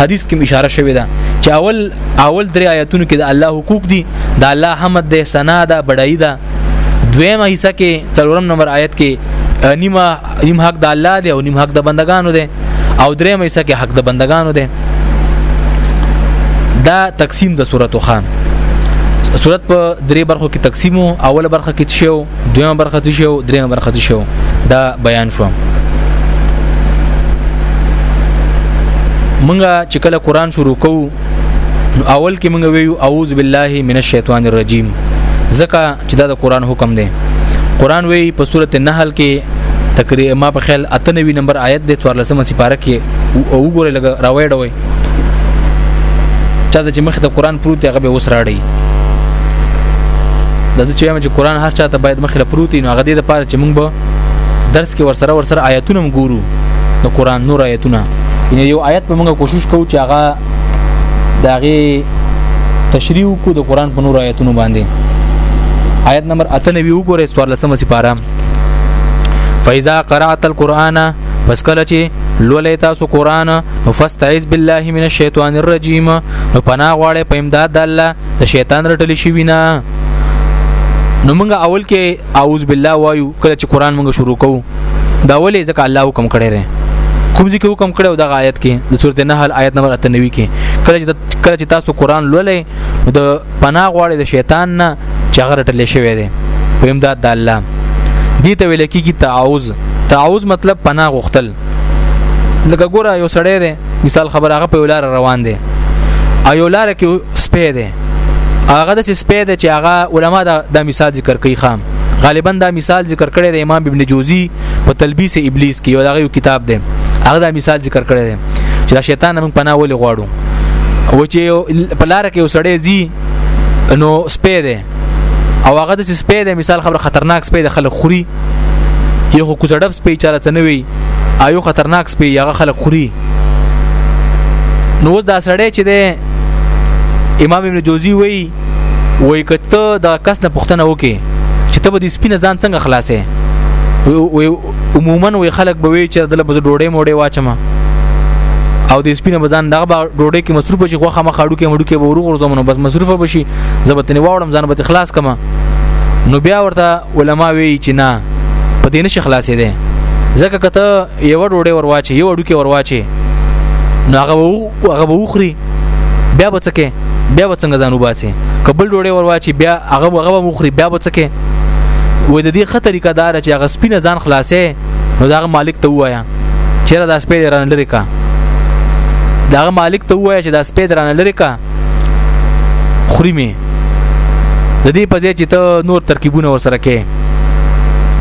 حدیث کې اشاره شوې ده چې اول اول درې آیاتونو کې د الله حقوق دي د الله حمد ده ثنا ده بډای ده دویمه حصہ کې څلورم نمبر آیت کې نیمه نیم حق د الله دی او نیم حق د بندگانو دی او دریم حصہ کې حق د بندگانو دی دا تقسیم د سورته خان صورت په درې برخو کې تقسیمو اوله برخه کې شو دویمه برخه څه شو دریمه برخه څه شو دا بیان شو منګه چې کله قران شروع کوو نو اول کې منګه ویو اعوذ بالله من الشیطان الرجیم ځکه چې دا د قران حکم دی قران وی په سورته نحل کې تقریبا ما په خیال 98 نمبر آیت د 14 سپاره کې او وګوره لګ راوړوي چا چې مخ ته قران پروت هغه به اوس راړي د چې وایم چې قران هر چاته باید مخ له پروت نو هغه دې د پاره چې مونږ به درس کې ورسره ورسره آیاتونه ګورو د قران نور آیاتونه ان یو آیت په موږ کوشش کوو چې هغه داغه تشریح کو د قران په نور آیاتونو باندې آیت نمبر 98 وګورئ سوار لسمه سپاره فاذا قرات القرآن پس کله چې لولې تاسو قران نو فاستعذ بالله من الشیطان الرجیم نو پناه غواړې په امداد د الله د شیطان رټل شي وینا نو موږ اول کې اعوذ بالله وایو کله چې قران موږ شروع کوو دا ولې ځکه الله حکم کړی دی کوم ځکه حکم کړو د آیت کې د سورته نحل آیت نمبر 98 کې کله چې کله چې تاسو قران لولې د پناه غواړې د شیطان نه چې هغه رټل شوی دی په امداد د الله دي ته ویل کېږي تعوذ تعوذ مطلب پناه غوښتل لکه ګوره یو سړی دی مثال خبره هغه په ولار روان دی او یو لار کې سپی دی هغه د سپی دی چې هغه علما د مثال ذکر کوي خام غالبا دا مثال ذکر کړی د امام ابن جوزی په تلبیس ابلیس کې یو دغه کتاب دی هغه دا مثال ذکر کړی دی چې دا شیطان موږ پناه ولې غواړو و چې په لار کې وسړې زی نو سپې ده او هغه د سپې د مثال خبره خطرناک سپې د خلک خوري یو خو کوڅړب سپې چاله تنوي ایو خطرناک سپې هغه خلک خوري نو دا سړی چې دی امام ابن جوزی وی وای کته دا کس نه پښتنه وکي چې ته به د سپینه ځان څنګه خلاصې عموما وی خلک به وی چې دله بز ډوډۍ موډې واچما او د سپینه بزان دغه ډوډۍ کې مصروف شي خو خامہ خاړو کې مړو کې به ورغور زمونو بس مصروف بشي زبتنی واړم ځان به خلاص کما نو بیا ورته علما وی چې نه په دې نشه خلاصې ده ځکه کته یو ډوډۍ ورواچي یو ډوکي ورواچي نو هغه هغه به وخوري بیا به څکه بیا به څنګه ځان وباسي کبل ډوړې ورواچي بیا هغه هغه مخري بیا به څکه وې د دې خطرې کدار چې هغه سپینه ځان خلاصې نو دا مالک ته وایا چیرې دا سپې ران لري کا دا مالک ته وایا چې دا سپې ران لري کا خوري می د دې په ځای چې ته نور ترکیبونه ورسره کې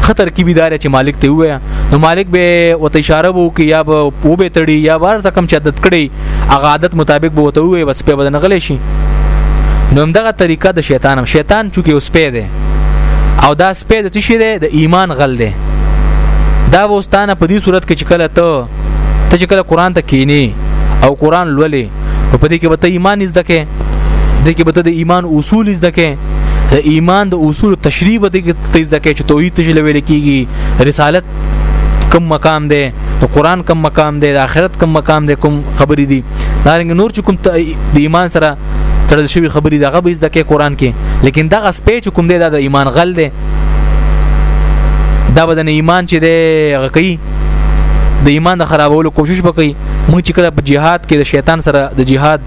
خطر کې بيدار چې مالک ته وایا نو مالک به وته اشاره وو کې یا به و به تړي یا بار زکم چې عادت کړي هغه عادت مطابق به وته وي بس په بدن غلې شي نو دغه طریقه د شیطان هم شیطان چې اوس پې ده او دا سپې د تشي ده د ایمان غل ده دا وستانه په دې صورت کې چې کله ته ته چې کله قران ته کینی او قران لولې په دې کې به ته ایمان زده کې دې کې به ته د ایمان اصول زده کې د ایمان د اصول تشریح به د تیز د کې چې توحید تشریح ویل کیږي رسالت کم مقام دی د قران کم مقام دی د آخرت کم مقام دی کوم خبرې دي دا رنګ نور چې کوم د ایمان سره تړل شوی خبرې دغه به زده کې قران کې لیکن دغه سپېچ کوم دی دا د ایمان غل دی دا بدن ایمان چې دی هغه کوي د ایمان د خرابولو کوشش وکړي موږ چې کله په جهاد کې د شیطان سره د جهاد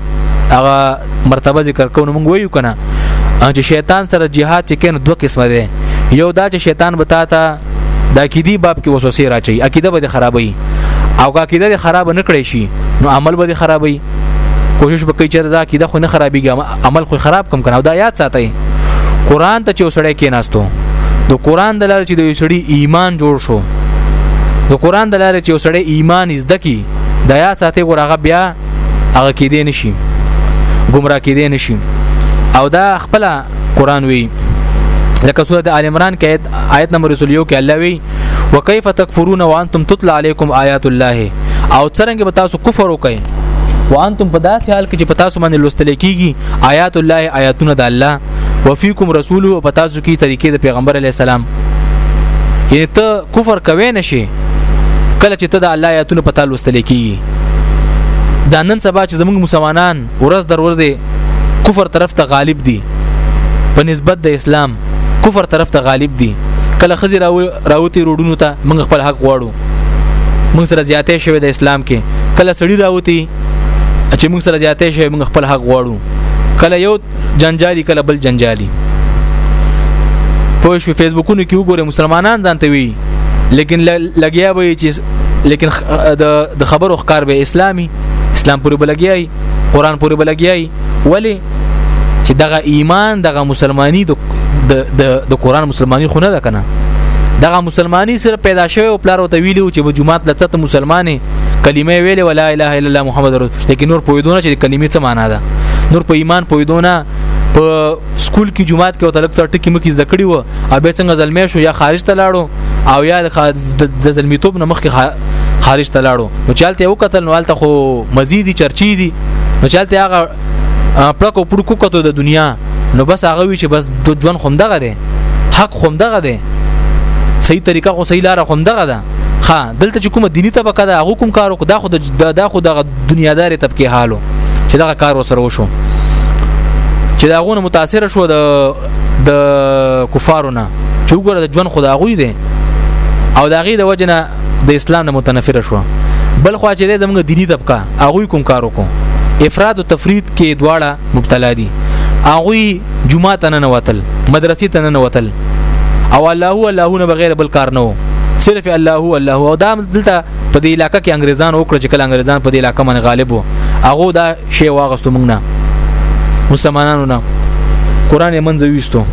هغه مرتبه ذکر کوو موږ وایو کنه چې شیطان سره jihad چې کین دوه قسمه دي یو دا چې شیطان به تا ته د عقیدی باب کې وسوسه راچي عقیده به خرابوي او عقیده خراب نه کړي شي نو عمل به خرابوي کوشش وکړي چې دا عقیده خو نه خرابيږي عمل خو خراب کم کنه او دا یاد ساتي قران ته چې وسړی کې ناستو د قران د لارې چې د وسړی ایمان جوړ شو د قران د لارې چې وسړی ایمان زده کی د یا ساتي ګورغه بیا هغه کې دی نشي گمراه کې دی نشي او دا خپل قران وی لکه سوره ال عمران کې آیت آیت نمبر 21 کې الله وی وکيف تکفرون وانتم تطلع عليكم آیات الله او څنګه به تاسو کفر وکئ وانتم په داسې حال کې چې په تاسو باندې لوستل کیږي آیات الله آیاتونه د الله وفيكم رسول او په تاسو کې طریقې د پیغمبر علی السلام یعنی ته کفر کوي نشي کله چې ته د الله آیاتونه په تاسو لوستل کیږي دا نن سبا چې زموږ مسلمانان ورځ در ورځې کفر طرف ته غالب دي په نسبت د اسلام کفر طرف ته غالب دي کله خزي راوتی روډونو ته موږ خپل حق غواړو موږ سره زیاتې شوی د اسلام کې کله سړی راوتی چې موږ سره زیاتې شوی موږ خپل حق غواړو کله یو جنجالي کله بل جنجالي پوه شو فیسبوکونو کې وګوره مسلمانان ځان ته وی لیکن لګیا وي چې لیکن د خبرو ښکار به اسلامي اسلام پورې بلګیای قران پورې بلګیای ولی چې دغه ایمان دغه مسلمانی د د د قران مسلمانی خو نه ده کنه دغه مسلمانی سره پیدا شوی او پلار وته ویلو چې په جمعات لته مسلمانې کلمه ویلې ولا اله الا الله محمد رسول چې کې نور پویدونه چې کلمې څه معنا ده نور په ایمان پویدونه په سکول کې جمعات کې او طالب څه ټکی مکه زده کړی و او به څنګه زلمی شو یا خارج ته لاړو او یا د زلمیتوب نه مخکې خارج ته لاړو نو چالتې یو قتل نو الته خو مزيدي چرچی دي نو چالتې هغه پړکو پړکو کتو د دنیا نو بس هغه وی چې بس د ژوند خوندغه ده حق خوندغه ده صحیح طریقه خو صحیح لار خوندغه ده ها دلته چې کومه دینی طبقه ده هغه کوم کار وکړ دا خو د دا خو د دنیاداري طبقه حالو چې دا کار وسره وشو چې دا غونه متاثر شو د د کفارونه چې وګوره د ژوند خدا غوي دي او دا غي د وجنه د اسلام نه متنفر شو بل خو چې زموږ دینی طبقه هغه کوم کار وکړو افراد او تفرید کې دواړه مبتلا دي هغه جمعه ته نه وتل مدرسې ته نه وتل او الله هو الله نه بغیر بل کار نه وو صرف الله هو الله او دا دلته په دې علاقې کې انګريزان وکړه چې کله انګريزان په دې علاقې باندې غالب وو هغه دا شی واغستو موږ نه مسلمانانو نه قران یې منځ ویستو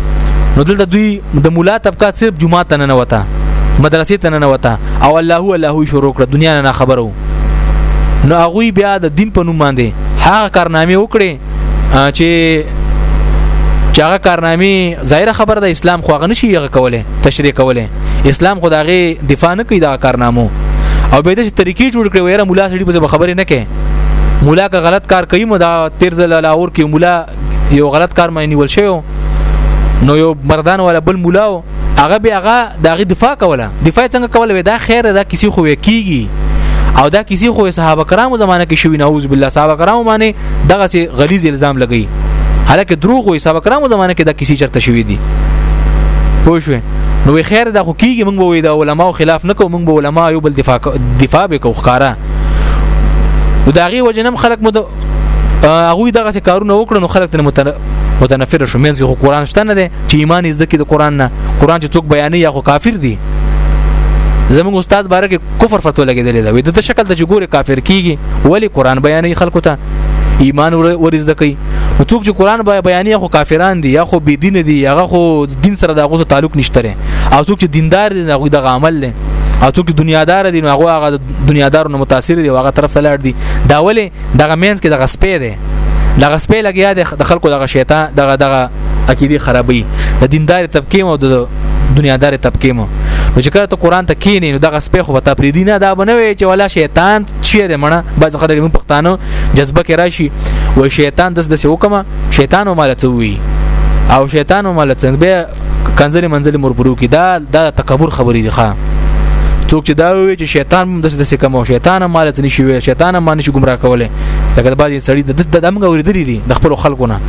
نو دلته دوی د مولا طبقه صرف جمعه ته نه وته مدرسې ته نه وته او الله هو الله شروع کړ دنیا نه خبرو نو هغه بیا د دین په نوم باندې هغه کارنامې وکړي چې چې هغه کارنامي ظاهره خبر د اسلام خو هغه نشي هغه کوله تشریح کوله اسلام خو دغه دفاع نه کوي دا کارنامو او به د طریقې جوړ کړي ويره مولا سړي په خبرې نه کوي مولا که غلط کار کوي مو دا تیر ځل لاور کې مولا یو غلط کار مې نیول شوی نو یو مردان ولا بل مولا هغه بیا هغه دغه دفاع کوله دفاع څنګه کوله وې دا خیر دا کسی خو کیږي او دا کسی خو صحابه کرامو زمانه کې شوی نعوذ بالله صحابه کرامو باندې دغه سي غلیظ الزام لګی حالکه دروغ وې صحابه کرامو زمانه کې دا کسی چرته شوی دی پوه شو نو خیر دا خو کیږي موږ وې دا علماو خلاف نه کوو موږ به علما یو بل دفاع دفاع به کوو ښکارا نو دا غي وجنم خلک مو هغه دغه څه کارونه وکړو نو خلک ته متنفر شو مینځ کې قرآن شته نه دی چې ایمان زده کې د قرآن نه قرآن چې څوک بیانې یا خو کافر دی زموږ استاد باره کې کفر فتوا لګېدلې ده وې د شکل ته چې ګوره کافر کیږي ولی قرآن بیانې خلکو ته ایمان ور زده کوي نو څوک چې قران بیانې خو کافران دي یا خو بی دین دي هغه خو دین سره د غوسه تعلق نشته او څوک چې دیندار دي هغه د عمل نه او څوک چې دنیادار دي هغه هغه دنیادارو نه متاثر دي واغه طرف ته لاړ دي دا ولې دغه مینس کې دغه سپې دی دغه سپې لګیا دی د خلکو دغه شیطان دغه دغه عقیده خرابوي د دیندار طبقه مو د دنیادار طبقه مو نو چې کله ته قران ته کینې نو دغه سپې خو به تپریدي نه دا بنوي چې ولا شیطان چیرې مړه بعض خلک موږ پښتانه جذبه کې راشي و شیطان دس دسې وکما شیطان مال څه وی او شیطان مال څه به کنځلې منځلې مربرو کې دا دا تکبر خبرې دي ښا څوک چې دا وی چې شیطان هم دسه دسه کوم شیطان هم مال ځنی شي شیطان هم معنی شي گمراه کوله لکه د بعضی سړی د د دمګ اوریدلې دي د خپل خلکو نه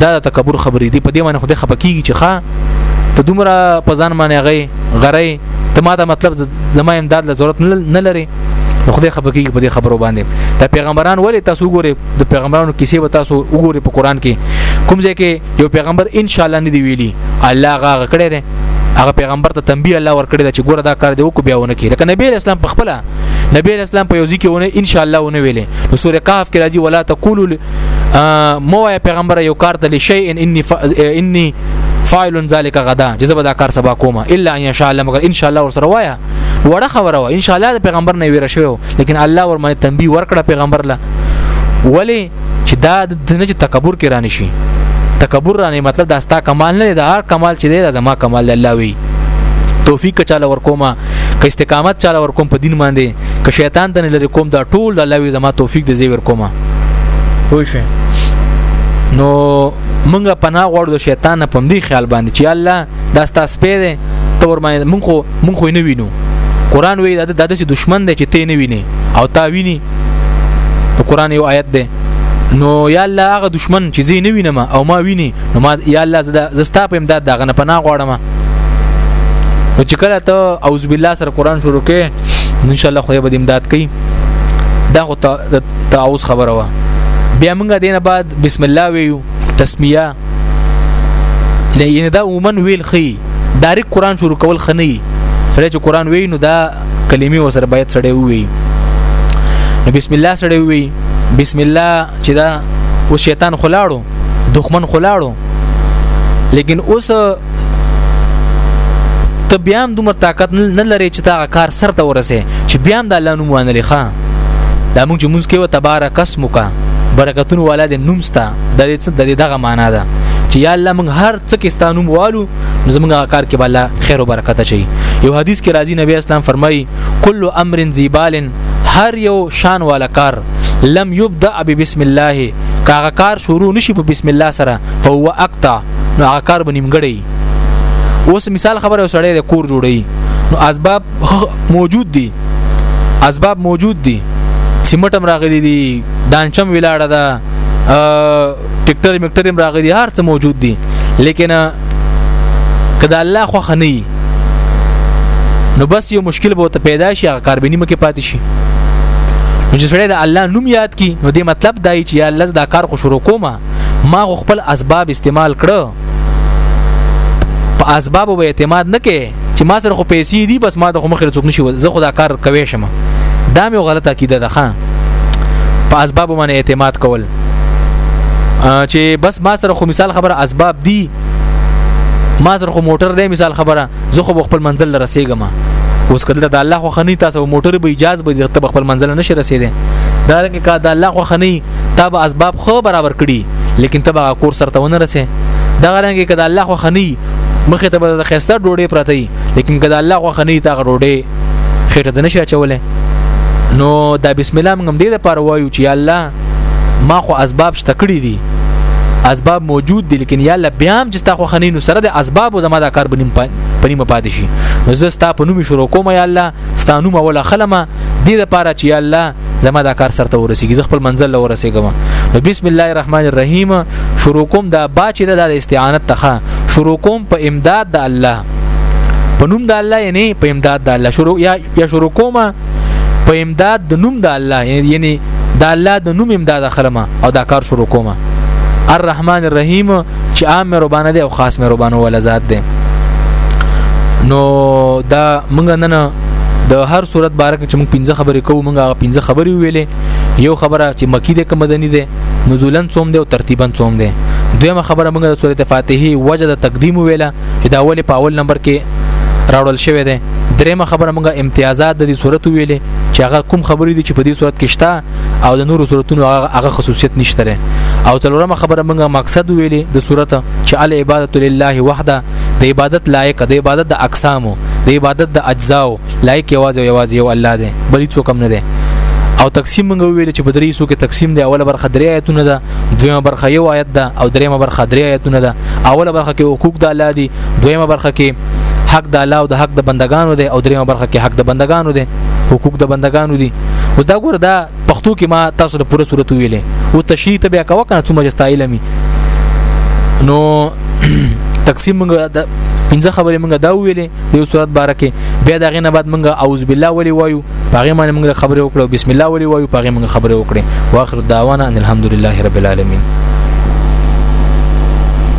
دا د تکبر خبرې دي په دې باندې خو د خپکیږي چې ښا ته دومره په ځان باندې غي غري ته ماته مطلب زما امداد له ضرورت نه لري نو خدای خبر کیږي په دې خبرو باندې دا پیغمبران ولې تاسو وګورئ د پیغمبرانو کیسې به تاسو وګورئ په قران کې کوم ځای کې یو پیغمبر ان شاء الله نه دی ویلي الله غاغه کړی دی هغه پیغمبر ته تنبیه الله ورکړی دا چې ګوره دا کار دی وکړو بیا ونه کړي لکه نبی اسلام په خپل نبی اسلام په یو ځکه ونه ان شاء الله ونه ویلې نو سوره کهف کې راځي ولا تقول مو پیغمبر یو کار ته لشی ان انی ف... انی فاعل ذلك غدا جزبه دا کار سبا کومه الا ان شاء الله مگر ان شاء الله ورسره وایا وړه خبره وا ان شاء الله د پیغمبر نه ویره شوی لیکن الله ورمنه تنبیه ورکړه پیغمبر له ولی چې دا د نه چې تکبر کې رانه شي تکبر رانه مطلب دا ستا کمال نه دا هر کمال چې دی دا زما کمال دی الله وی توفیق چاله ورکوما که استقامت چاله ورکوم په دین باندې که شیطان ته لری کوم دا ټول الله وی زما توفیق دی زی ورکوما پوه شئ نو مونږه پناه غواړو د شیطان نه پم دی خیال باندې چې الله دا ستاسو پې دی تور ما مونږ خو مونږ خو نه وینو قران وی دا د داسې دشمن دی چې ته نه ویني او تا ویني د قران یو آیت دی نو یا الله هغه دشمن چې زی نه وینم او ما ویني نو ما یا الله زستا په امداد دغه نه پناه غواړم نو چې کله ته اعوذ بالله سره قران شروع کې ان شاء الله خو به امداد کوي دا خو تعوذ خبره وا بیا موږ دینه بعد بسم الله ویو تسمیه لئن دا ومن ویل خي ډایرک قران شروع کول خني سره چې قران وی نو دا کلمې وسره باید سره وي نو بسم الله سره وي بسم الله چې دا و شیطان خلاړو دښمن خلاړو لیکن اوس ته بیا هم دومره طاقت نه لري چې تا کار سر ته ورسې چې بیا هم د الله نوم وانه لخوا دا موږ چې موږ کې و تبارک اسمک برکتون والا د نوم ستا د دې څه د دې دغه معنا ده چې یا الله موږ هر څه کې ستانو والو نو زموږ کار کې بالا خیر او برکت شي یو حدیث کې راځي نبی اسلام فرمایي کل امر زیبال هر یو شان والا کار لم یبدا بسم الله کاغه کار شروع نشي په بسم الله سره فهو اقطع نو هغه کار به نیمګړی اوس مثال خبره وسړی د کور جوړی نو اسباب موجود دي اسباب موجود دي سیمټم راغلي دي دانچم ولاړه ده ټیکټر مکټر هم راغلي هر څه موجود دي لیکن کدا الله خو خني نو بس یو مشکل به ته پیدا شي هغه کاربني مکه پاتې شي نو چې سړی د الله نوم یاد کی نو دې مطلب دای چې یا الله دا کار خو شروع کومه ما خپل اسباب استعمال کړو په اسباب به اعتماد نه کې چې ما سره خو پیسې دي بس ما د خو مخې څوک نشي زه خو دا کار کوي شم دا مې غلطه عقیده ده ښا په اسباب باندې اعتماد کول چې بس ما سره خو مثال خبره اسباب دي ما سره خو موټر دی مثال خبره زه خو خپل منزل رسیدم اوس کله د الله خو خني تاسو موټر به اجازه به د خپل منزل نشي رسیدي دا رنګه کا د الله خو خني تا به اسباب خو برابر کړي لیکن ته به کور سره ته ونه رسې دا غرانګه کده الله خو خني مخه ته به د خسته ډوډۍ پرته وي لیکن کده الله خو خني تا ډوډۍ خېټه د نشه چولې نو دا بسم الله موږ دې لپاره وایو چې الله ما خو اسباب شته کړی دي اسباب موجود دي لیکن یا الله بیا هم چې تا خو خني نو سره د اسباب او زما د کار بنیم پنیم پاتې شي نو زه ستا په نوم شروع کوم یا الله ستا نوم ولا خلمه دې لپاره چې یا الله زما دا کار سرته ورسیږي زه خپل منزل له ورسیږم نو بسم الله الرحمن الرحیم شروع کوم دا با چې د استعانت تخه شروع کوم په امداد د الله په نوم د الله یعنی په امداد د الله شروع یا یا شروع کوم په امداد د نوم د الله یعنی د الله د نوم امداد خلمه او دا کار شروع کوم الرحمن الرحیم چې عام مهربان دی او خاص مهربان ول ذات دی نو دا موږ نن د هر صورت باره کې چې موږ پنځه خبرې کوو موږ هغه پنځه خبرې ویلې یو خبره چې مکی ده که مدني ده نزولن څوم ده او ترتیبا څوم ده دویمه خبره موږ د سورته فاتحه وجه د تقدیم ویله چې دا اول په اول نمبر کې راوړل شوی دی دریمه خبره موږ امتیازات د دې صورت ویلې چې هغه کوم خبرې دي چې په دې صورت کې شته او د نورو صورتونو هغه خصوصیت نشته او څلورمه خبره موږ مقصد ویلې د صورت چې ال عبادت لله وحده د عبادت لایق د عبادت د اقسامو د عبادت د اجزاو لایق یوازې یوازې یو الله دی بل هیڅ کوم نه دی او تقسیم موږ ویل چې په درې سو کې تقسیم دی اوله برخه درې آیتونه ده دویمه برخه یو آیت ده او دریمه برخه درې آیتونه ده اوله برخه کې حقوق د الله دي دویمه برخه کې حق د الله او د حق د بندگانو دی او دریمه برخه کې حق د بندگانو دی حقوق د بندگانو دي اوس دا ګور دا پښتو کې ما تاسو ته پوره صورت ویلې او تشریح ته بیا کاوه کنه څومره جستا علمي نو تقسیم موږ د پنځه خبرې موږ دا ویلې د یو صورت باره کې بیا دا غینه بعد موږ اعوذ بالله ولي وایو پاغه باندې موږ خبرې وکړو بسم الله ولي وایو پاغه موږ خبرې وکړې واخر دعوانا ان الحمدلله رب العالمین